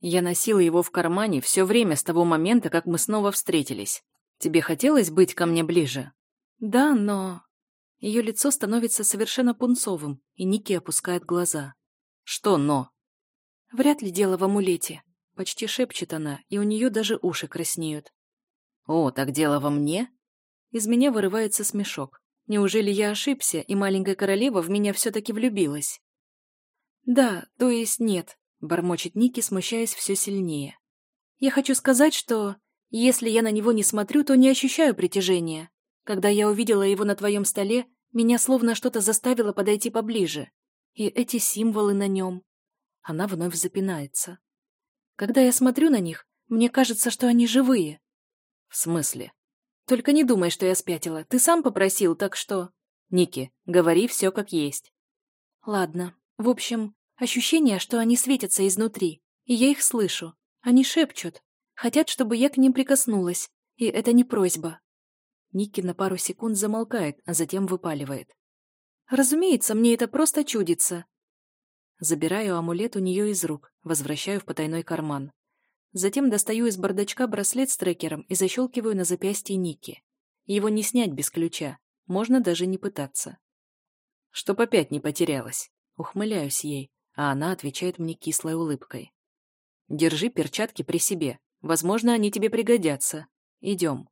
Я носила его в кармане все время с того момента, как мы снова встретились. Тебе хотелось быть ко мне ближе? Да, но... Ее лицо становится совершенно пунцовым, и Ники опускает глаза. Что «но»? Вряд ли дело в амулете. Почти шепчет она, и у нее даже уши краснеют. О, так дело во мне? Из меня вырывается смешок. Неужели я ошибся, и маленькая королева в меня все-таки влюбилась? Да, то есть нет, бормочет Ники, смущаясь все сильнее. Я хочу сказать, что если я на него не смотрю, то не ощущаю притяжения. Когда я увидела его на твоем столе, меня словно что-то заставило подойти поближе. И эти символы на нем. Она вновь запинается. Когда я смотрю на них, мне кажется, что они живые. В смысле? Только не думай, что я спятила. Ты сам попросил, так что... Ники, говори все как есть. Ладно. В общем, ощущение, что они светятся изнутри. И я их слышу. Они шепчут. Хотят, чтобы я к ним прикоснулась. И это не просьба. Ники на пару секунд замолкает, а затем выпаливает. «Разумеется, мне это просто чудится». Забираю амулет у нее из рук, возвращаю в потайной карман. Затем достаю из бардачка браслет с трекером и защелкиваю на запястье Ники. Его не снять без ключа, можно даже не пытаться. Чтоб опять не потерялась. Ухмыляюсь ей, а она отвечает мне кислой улыбкой. Держи перчатки при себе. Возможно, они тебе пригодятся. Идем.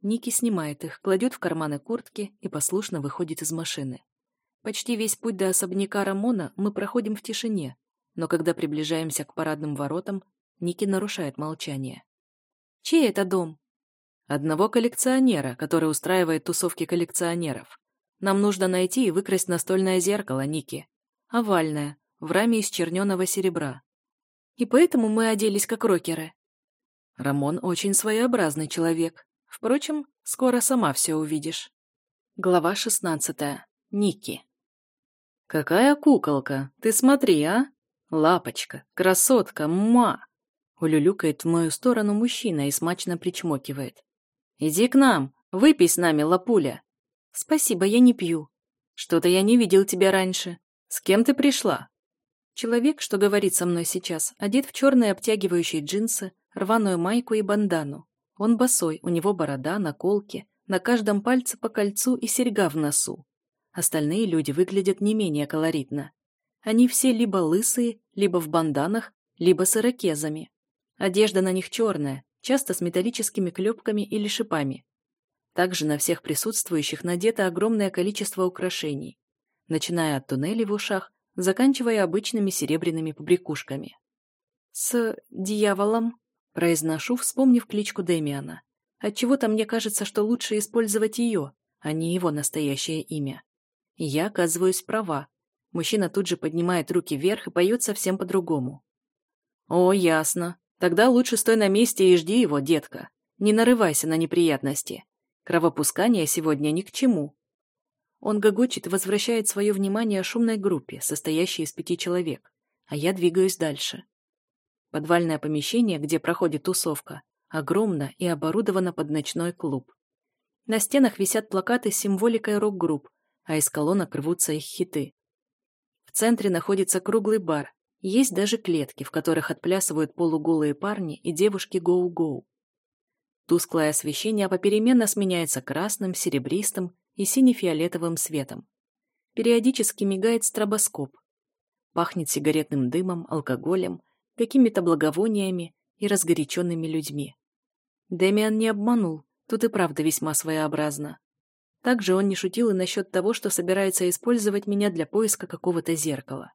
Ники снимает их, кладет в карманы куртки и послушно выходит из машины. Почти весь путь до особняка Рамона мы проходим в тишине, но когда приближаемся к парадным воротам, Ники нарушает молчание. «Чей это дом?» «Одного коллекционера, который устраивает тусовки коллекционеров. Нам нужно найти и выкрасть настольное зеркало, Ники. Овальное, в раме из черненого серебра. И поэтому мы оделись как рокеры». Рамон очень своеобразный человек, Впрочем, скоро сама все увидишь. Глава шестнадцатая. Ники. «Какая куколка! Ты смотри, а! Лапочка, красотка, ма!» Улюлюкает в мою сторону мужчина и смачно причмокивает. «Иди к нам, выпей с нами, лапуля!» «Спасибо, я не пью». «Что-то я не видел тебя раньше. С кем ты пришла?» Человек, что говорит со мной сейчас, одет в черные обтягивающие джинсы, рваную майку и бандану. Он босой, у него борода, наколки, на каждом пальце по кольцу и серьга в носу. Остальные люди выглядят не менее колоритно. Они все либо лысые, либо в банданах, либо с ирокезами. Одежда на них черная, часто с металлическими клепками или шипами. Также на всех присутствующих надето огромное количество украшений, начиная от туннелей в ушах, заканчивая обычными серебряными побрякушками. «С дьяволом?» Произношу, вспомнив кличку Дэмиана. Отчего-то мне кажется, что лучше использовать ее, а не его настоящее имя. Я оказываюсь права. Мужчина тут же поднимает руки вверх и поет совсем по-другому. «О, ясно. Тогда лучше стой на месте и жди его, детка. Не нарывайся на неприятности. Кровопускание сегодня ни к чему». Он гогочет возвращает свое внимание шумной группе, состоящей из пяти человек, а я двигаюсь дальше. Подвальное помещение, где проходит тусовка, огромно и оборудовано под ночной клуб. На стенах висят плакаты с символикой рок-групп, а из колонок рвутся их хиты. В центре находится круглый бар, есть даже клетки, в которых отплясывают полуголые парни и девушки гоу-гоу. Тусклое освещение попеременно сменяется красным, серебристым и сине-фиолетовым светом. Периодически мигает стробоскоп. Пахнет сигаретным дымом, алкоголем какими-то благовониями и разгоряченными людьми. Дэмиан не обманул, тут и правда весьма своеобразно. Также он не шутил и насчет того, что собирается использовать меня для поиска какого-то зеркала.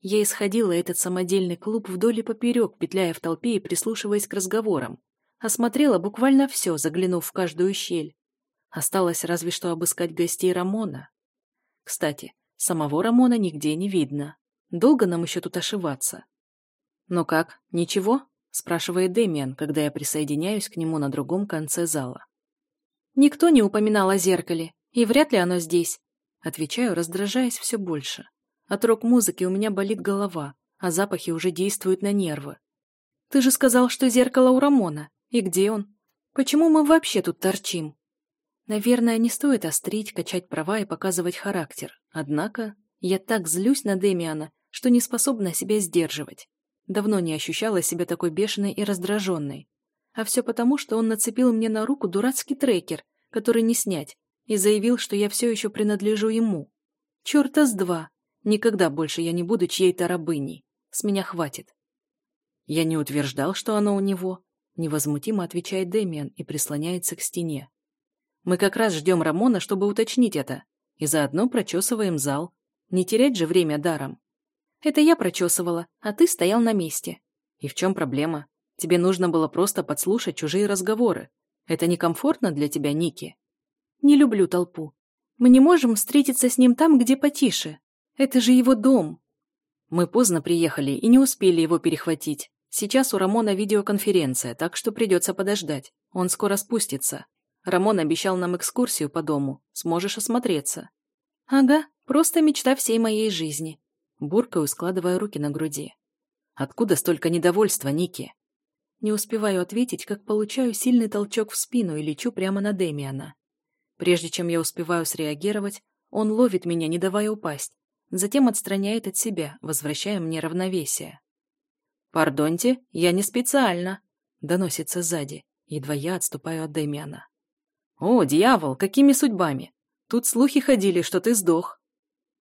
Я исходила этот самодельный клуб вдоль и поперек, петляя в толпе и прислушиваясь к разговорам. Осмотрела буквально все, заглянув в каждую щель. Осталось разве что обыскать гостей Рамона. Кстати, самого Рамона нигде не видно. Долго нам еще тут ошиваться? «Ну как, ничего?» – спрашивает Дэмиан, когда я присоединяюсь к нему на другом конце зала. «Никто не упоминал о зеркале, и вряд ли оно здесь», – отвечаю, раздражаясь все больше. От рок-музыки у меня болит голова, а запахи уже действуют на нервы. «Ты же сказал, что зеркало у Рамона. И где он? Почему мы вообще тут торчим?» Наверное, не стоит острить, качать права и показывать характер. Однако я так злюсь на Демиана, что не способна себя сдерживать. Давно не ощущала себя такой бешеной и раздраженной. А все потому, что он нацепил мне на руку дурацкий трекер, который не снять, и заявил, что я все еще принадлежу ему. Черта с два. Никогда больше я не буду чьей-то рабыней. С меня хватит. Я не утверждал, что оно у него. Невозмутимо отвечает Дэмиан и прислоняется к стене. Мы как раз ждем Рамона, чтобы уточнить это. И заодно прочесываем зал. Не терять же время даром. Это я прочесывала, а ты стоял на месте. И в чем проблема? Тебе нужно было просто подслушать чужие разговоры. Это некомфортно для тебя, Ники? Не люблю толпу. Мы не можем встретиться с ним там, где потише. Это же его дом. Мы поздно приехали и не успели его перехватить. Сейчас у Рамона видеоконференция, так что придется подождать. Он скоро спустится. Рамон обещал нам экскурсию по дому. Сможешь осмотреться. Ага, просто мечта всей моей жизни. Буркаю, складывая руки на груди. Откуда столько недовольства, Ники? Не успеваю ответить, как получаю сильный толчок в спину и лечу прямо на Демиана. Прежде чем я успеваю среагировать, он ловит меня, не давая упасть, затем отстраняет от себя, возвращая мне равновесие. «Пардоньте, я не специально», — доносится сзади, едва я отступаю от Демиана. «О, дьявол, какими судьбами? Тут слухи ходили, что ты сдох».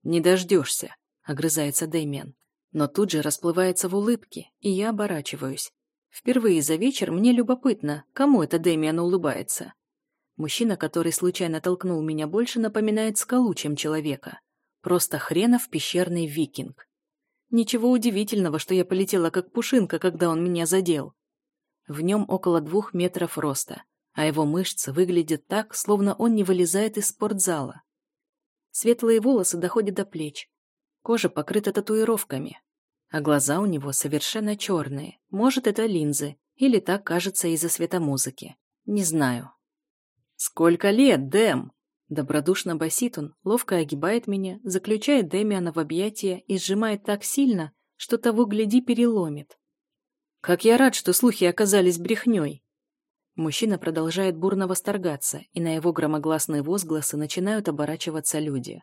«Не дождешься», — огрызается Дэмиан, но тут же расплывается в улыбке, и я оборачиваюсь. Впервые за вечер мне любопытно, кому это Дэмиан улыбается. Мужчина, который случайно толкнул меня, больше напоминает скалу, чем человека. Просто хренов пещерный викинг. Ничего удивительного, что я полетела как пушинка, когда он меня задел. В нем около двух метров роста, а его мышцы выглядят так, словно он не вылезает из спортзала. Светлые волосы доходят до плеч. Кожа покрыта татуировками. А глаза у него совершенно черные. Может, это линзы. Или так кажется из-за светомузыки. Не знаю. «Сколько лет, Дэм?» Добродушно басит он, ловко огибает меня, заключает Дэмиана в объятия и сжимает так сильно, что того, гляди, переломит. «Как я рад, что слухи оказались брехней!» Мужчина продолжает бурно восторгаться, и на его громогласные возгласы начинают оборачиваться люди.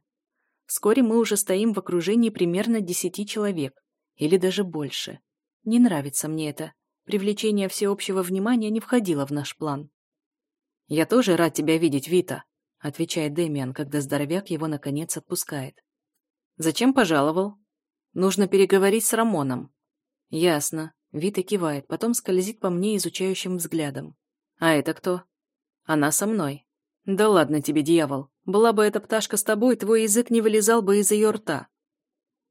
Вскоре мы уже стоим в окружении примерно десяти человек, или даже больше. Не нравится мне это. Привлечение всеобщего внимания не входило в наш план. «Я тоже рад тебя видеть, Вита», — отвечает Дэмиан, когда здоровяк его наконец отпускает. «Зачем пожаловал?» «Нужно переговорить с Рамоном». «Ясно». Вита кивает, потом скользит по мне изучающим взглядом. «А это кто?» «Она со мной». «Да ладно тебе, дьявол. Была бы эта пташка с тобой, твой язык не вылезал бы из ее рта».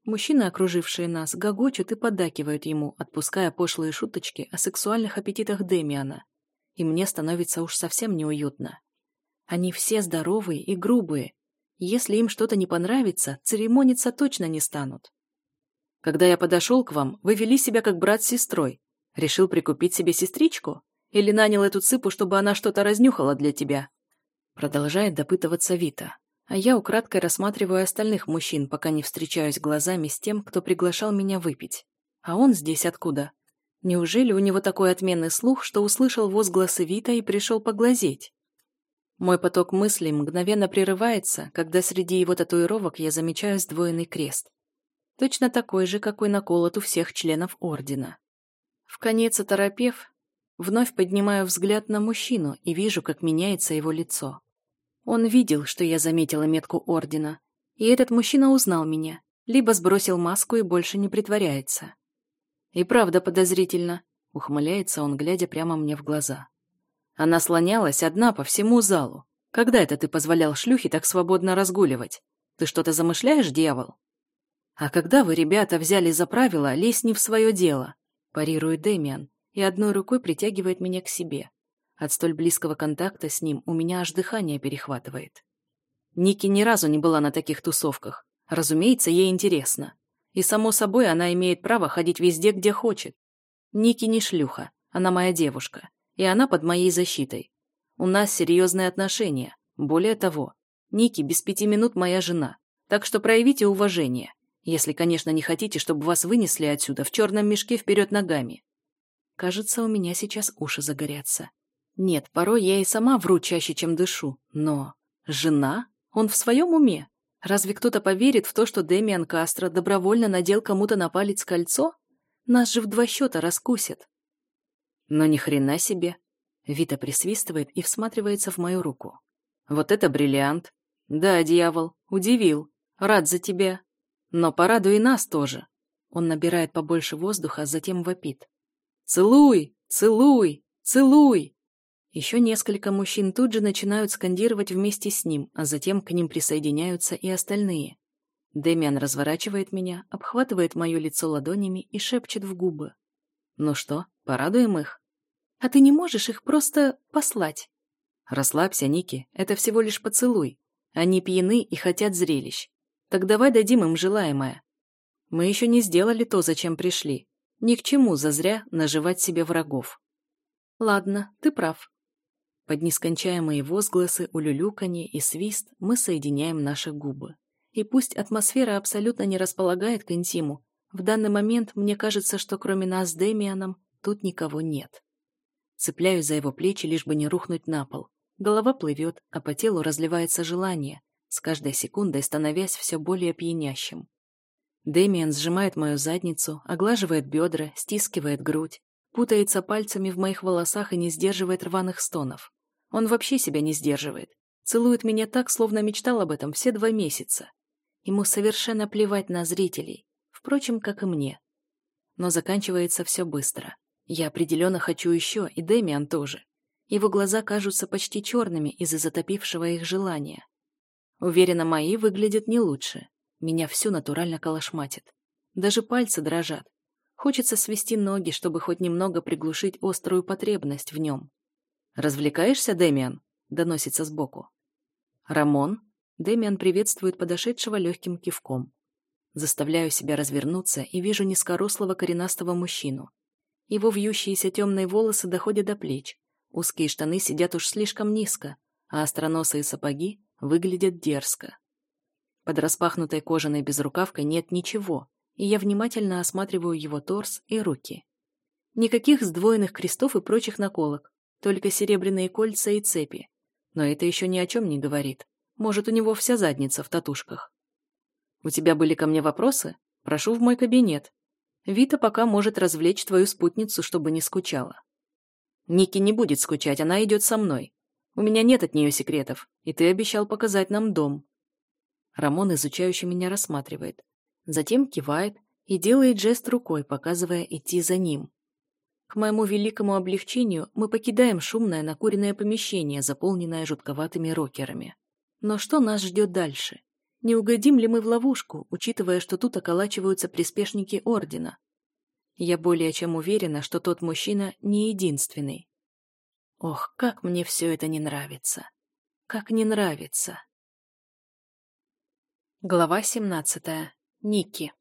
Мужчины, окружившие нас, гогочут и поддакивают ему, отпуская пошлые шуточки о сексуальных аппетитах Демиана и мне становится уж совсем неуютно. Они все здоровые и грубые. Если им что-то не понравится, церемониться точно не станут. Когда я подошел к вам, вы вели себя как брат с сестрой. Решил прикупить себе сестричку? Или нанял эту цыпу, чтобы она что-то разнюхала для тебя?» Продолжает допытываться Вита. А я украдкой рассматриваю остальных мужчин, пока не встречаюсь глазами с тем, кто приглашал меня выпить. А он здесь откуда? Неужели у него такой отменный слух, что услышал возгласы Вита и пришел поглазеть? Мой поток мыслей мгновенно прерывается, когда среди его татуировок я замечаю сдвоенный крест. Точно такой же, какой наколот у всех членов Ордена. В конец оторопев, вновь поднимаю взгляд на мужчину и вижу, как меняется его лицо. Он видел, что я заметила метку Ордена, и этот мужчина узнал меня, либо сбросил маску и больше не притворяется. «И правда подозрительно», — ухмыляется он, глядя прямо мне в глаза. Она слонялась одна по всему залу. Когда это ты позволял шлюхе так свободно разгуливать? Ты что-то замышляешь, дьявол? А когда вы, ребята, взяли за правило лезть не в свое дело? Парирует Дэмиан и одной рукой притягивает меня к себе. От столь близкого контакта с ним у меня аж дыхание перехватывает. Ники ни разу не была на таких тусовках. Разумеется, ей интересно. И, само собой, она имеет право ходить везде, где хочет. Ники не шлюха, она моя девушка, и она под моей защитой. У нас серьезные отношения. Более того, Ники без пяти минут моя жена, так что проявите уважение, если, конечно, не хотите, чтобы вас вынесли отсюда в черном мешке вперед ногами. Кажется, у меня сейчас уши загорятся. Нет, порой я и сама вру чаще, чем дышу, но... Жена? Он в своем уме? Разве кто-то поверит в то, что Демиан Кастро добровольно надел кому-то на палец кольцо? Нас же в два счета раскусят. Но ни хрена себе. Вита присвистывает и всматривается в мою руку. Вот это бриллиант. Да, дьявол, удивил. Рад за тебя. Но порадуй нас тоже. Он набирает побольше воздуха, а затем вопит. Целуй, целуй, целуй. Еще несколько мужчин тут же начинают скандировать вместе с ним, а затем к ним присоединяются и остальные. Дэмиан разворачивает меня, обхватывает мое лицо ладонями и шепчет в губы. «Ну что, порадуем их?» «А ты не можешь их просто послать?» «Расслабься, Ники, это всего лишь поцелуй. Они пьяны и хотят зрелищ. Так давай дадим им желаемое. Мы еще не сделали то, зачем пришли. Ни к чему зазря наживать себе врагов». «Ладно, ты прав». Под нескончаемые возгласы, улюлюканье и свист мы соединяем наши губы. И пусть атмосфера абсолютно не располагает к интиму, в данный момент мне кажется, что кроме нас с Дэмианом тут никого нет. Цепляюсь за его плечи, лишь бы не рухнуть на пол. Голова плывет, а по телу разливается желание, с каждой секундой становясь все более пьянящим. Дэмиан сжимает мою задницу, оглаживает бедра, стискивает грудь, путается пальцами в моих волосах и не сдерживает рваных стонов. Он вообще себя не сдерживает. Целует меня так, словно мечтал об этом все два месяца. Ему совершенно плевать на зрителей, впрочем, как и мне. Но заканчивается все быстро. Я определенно хочу еще, и Дэмиан тоже. Его глаза кажутся почти черными из-за затопившего их желания. Уверена, мои выглядят не лучше. Меня всю натурально колошматит. Даже пальцы дрожат. Хочется свести ноги, чтобы хоть немного приглушить острую потребность в нем. «Развлекаешься, Дэмиан?» — доносится сбоку. «Рамон?» Дэмиан приветствует подошедшего легким кивком. Заставляю себя развернуться и вижу низкорослого коренастого мужчину. Его вьющиеся темные волосы доходят до плеч, узкие штаны сидят уж слишком низко, а остроносые сапоги выглядят дерзко. Под распахнутой кожаной безрукавкой нет ничего, и я внимательно осматриваю его торс и руки. Никаких сдвоенных крестов и прочих наколок, только серебряные кольца и цепи. Но это еще ни о чем не говорит. Может, у него вся задница в татушках. У тебя были ко мне вопросы? Прошу в мой кабинет. Вита пока может развлечь твою спутницу, чтобы не скучала. Ники не будет скучать, она идет со мной. У меня нет от нее секретов, и ты обещал показать нам дом. Рамон изучающе меня рассматривает. Затем кивает и делает жест рукой, показывая идти за ним. К моему великому облегчению мы покидаем шумное накуренное помещение, заполненное жутковатыми рокерами. Но что нас ждет дальше? Не угодим ли мы в ловушку, учитывая, что тут околачиваются приспешники Ордена? Я более чем уверена, что тот мужчина не единственный. Ох, как мне все это не нравится. Как не нравится. Глава 17. Ники.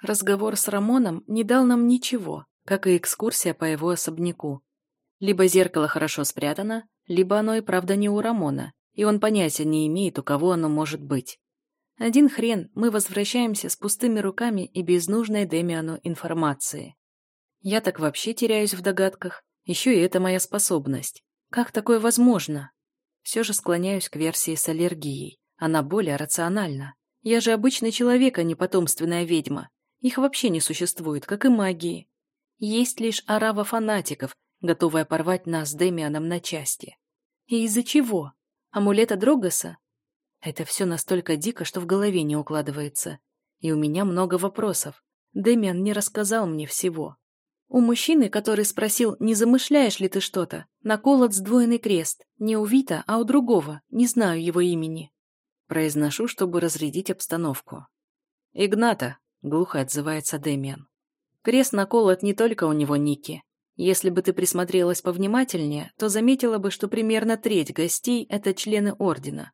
Разговор с Рамоном не дал нам ничего, как и экскурсия по его особняку. Либо зеркало хорошо спрятано, либо оно и правда не у Рамона, и он понятия не имеет, у кого оно может быть. Один хрен, мы возвращаемся с пустыми руками и без нужной Демиану информации. Я так вообще теряюсь в догадках, еще и это моя способность. Как такое возможно? Все же склоняюсь к версии с аллергией. Она более рациональна. Я же обычный человек, а не потомственная ведьма. Их вообще не существует, как и магии. Есть лишь арава фанатиков, готовая порвать нас с Демианом на части. И из-за чего? Амулета Дрогоса? Это все настолько дико, что в голове не укладывается. И у меня много вопросов. Дэмиан не рассказал мне всего. У мужчины, который спросил, не замышляешь ли ты что-то, наколот сдвоенный крест. Не у Вита, а у другого, не знаю его имени. Произношу, чтобы разрядить обстановку. «Игната», — глухо отзывается Дэмиан. Крест наколот не только у него Ники. Если бы ты присмотрелась повнимательнее, то заметила бы, что примерно треть гостей — это члены Ордена.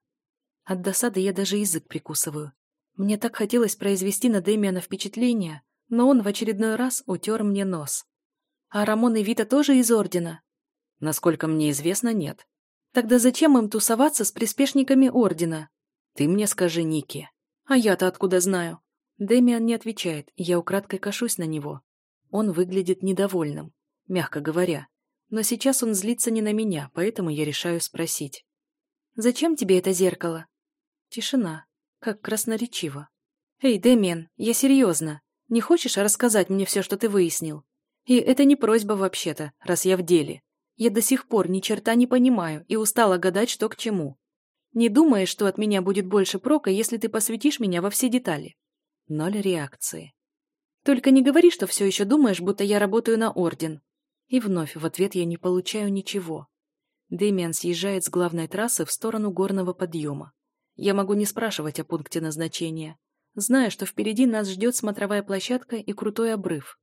От досады я даже язык прикусываю. Мне так хотелось произвести на Дэмиана впечатление, но он в очередной раз утер мне нос. А Рамон и Вита тоже из Ордена? Насколько мне известно, нет. Тогда зачем им тусоваться с приспешниками Ордена? Ты мне скажи, Ники. А я-то откуда знаю? Дэмиан не отвечает, я украдкой кашусь на него. Он выглядит недовольным мягко говоря. Но сейчас он злится не на меня, поэтому я решаю спросить. «Зачем тебе это зеркало?» Тишина. Как красноречиво. «Эй, Дэмиан, я серьезно. Не хочешь рассказать мне все, что ты выяснил? И это не просьба вообще-то, раз я в деле. Я до сих пор ни черта не понимаю и устала гадать, что к чему. Не думаешь, что от меня будет больше прока, если ты посвятишь меня во все детали?» Ноль реакции. «Только не говори, что все еще думаешь, будто я работаю на Орден». И вновь в ответ я не получаю ничего. Дэмиан съезжает с главной трассы в сторону горного подъема. Я могу не спрашивать о пункте назначения. Знаю, что впереди нас ждет смотровая площадка и крутой обрыв.